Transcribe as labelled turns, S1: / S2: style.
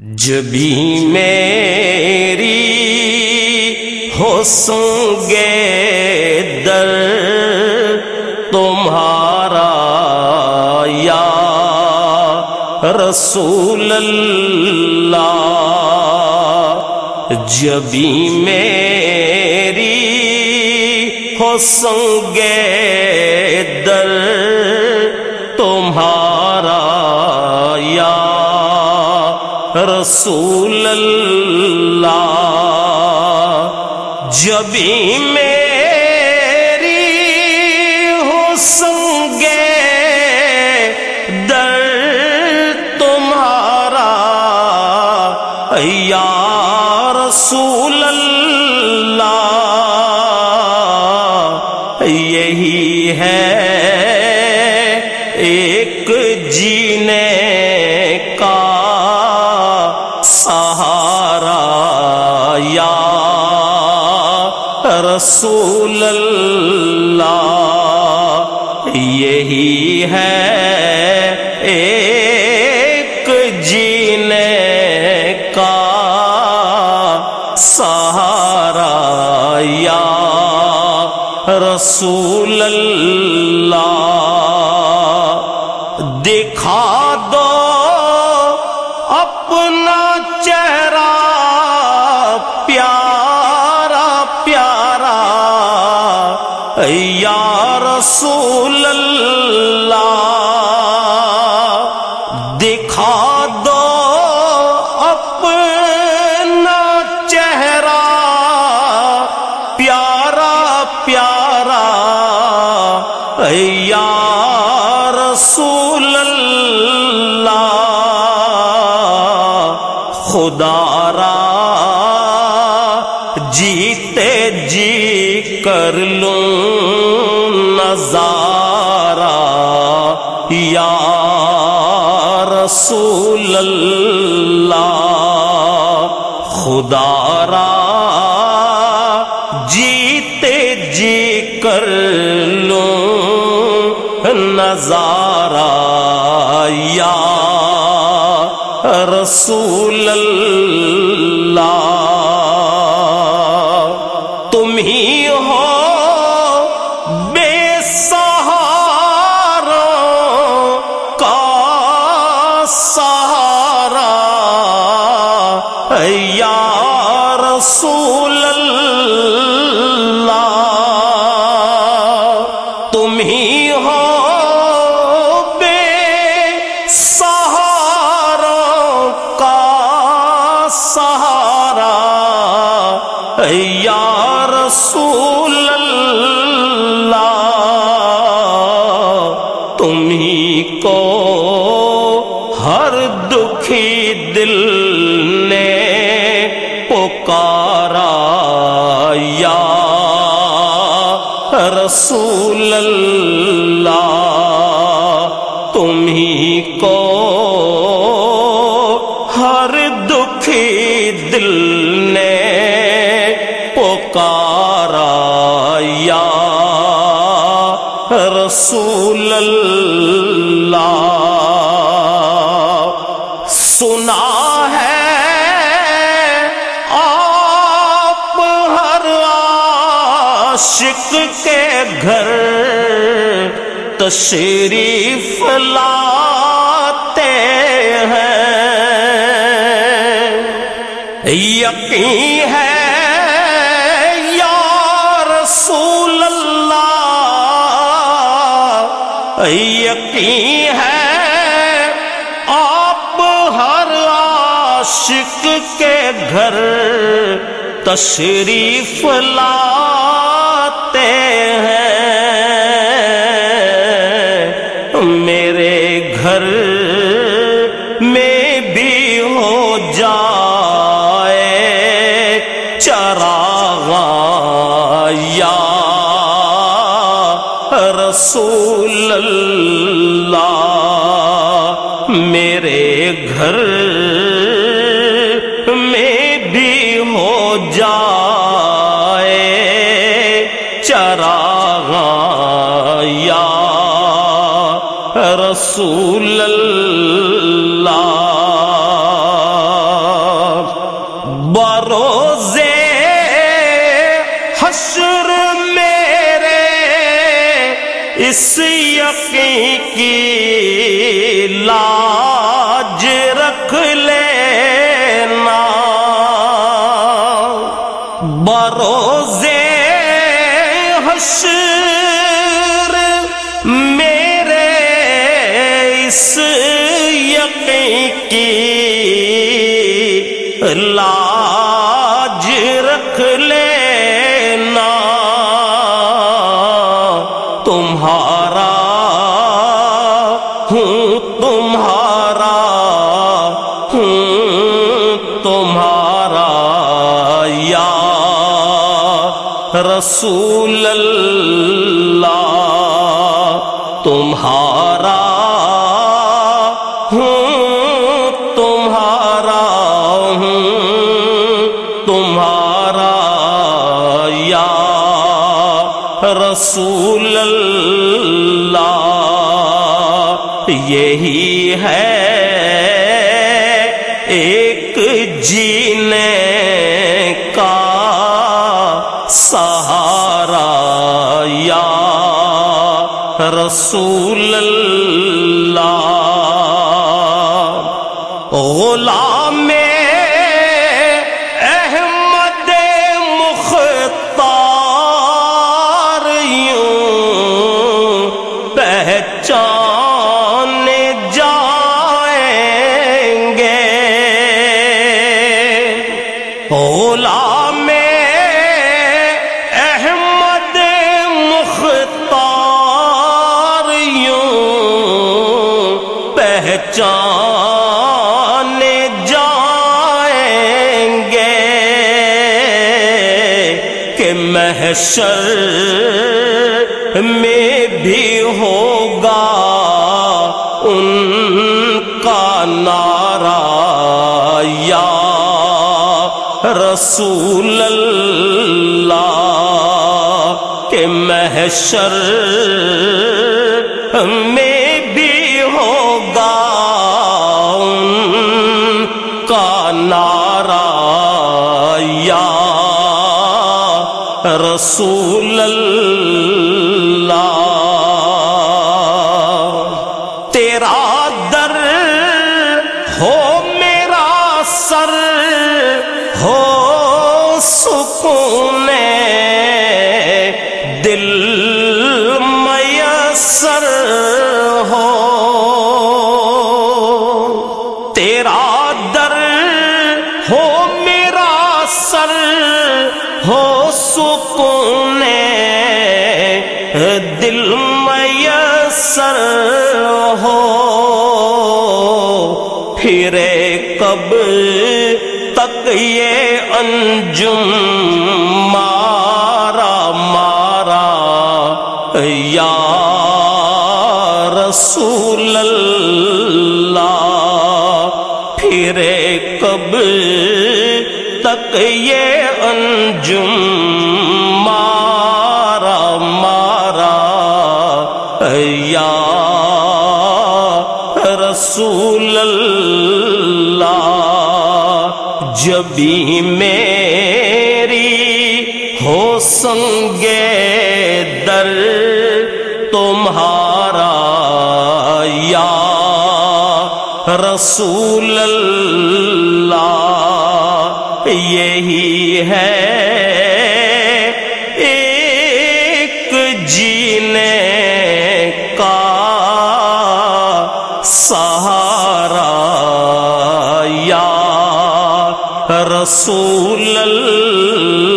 S1: جبھی میری ہو گے در تمہارا یا رسول اللہ۔ جبھی میری ہو گے در رسول اللہ۔ جبھی میری ہو سنگے در تمہارا۔ یا رسول اللہ یہی ہے رسول اللہ یہی ہے ایک جینے کا سہارا یا رسول اللہ۔ رسول اللہ۔ دکھا دو اپنا چہرہ۔ پیارا پیارا۔ یا رسول اللہ۔ خدا را جیتے جی کر لوں۔ نظارہ یا رسول اللہ خدا را جیتے جی کر لوں نظارہ یا رسول اللہ۔ دل نے پکارا یا رسول اللہ تمہیں کو ہر دکھی دل نے عاشق کے گھر، تشریف لاتے ہیں۔ یقین ہے یا رسول اللہ؟ یقین ہے آپ ہر عاشق کے گھر تشریف لاتے میرے گھر میں بھی ہو جائے چراغ یا رسول اللہ میرے گھر یا رسول اللہ بروزے حشر میرے اس یقین کی لاج رکھ لینا بروزے حشر اس یقین کی لاج رکھ لینا۔ تمہارا ہوں تمہارا ہوں تمہارا، یا رسول اللہ، تمہارا رسول اللہ یہی ہے ایک جینے کا سہارا یا رسول اللہ۔ غلام غلام احمد مختار یوں پہچان جائیں گے کہ محشر میں بھی ہوگا رسول اللہ کہ محشر میں بھی ہوگا ان کا نعرہ یا رسول اللہ تیرا در ہو تیرا در ہو میرا سر ہو سکون دل میسر ہو۔ پھرے کب تک یہ انجم مارا مارا یا رسول اللہ جبھی میری ہو سنگے در تمہارا یا رسول اللہ یہی ہے ایک جینے کا سہارا رسول اللہ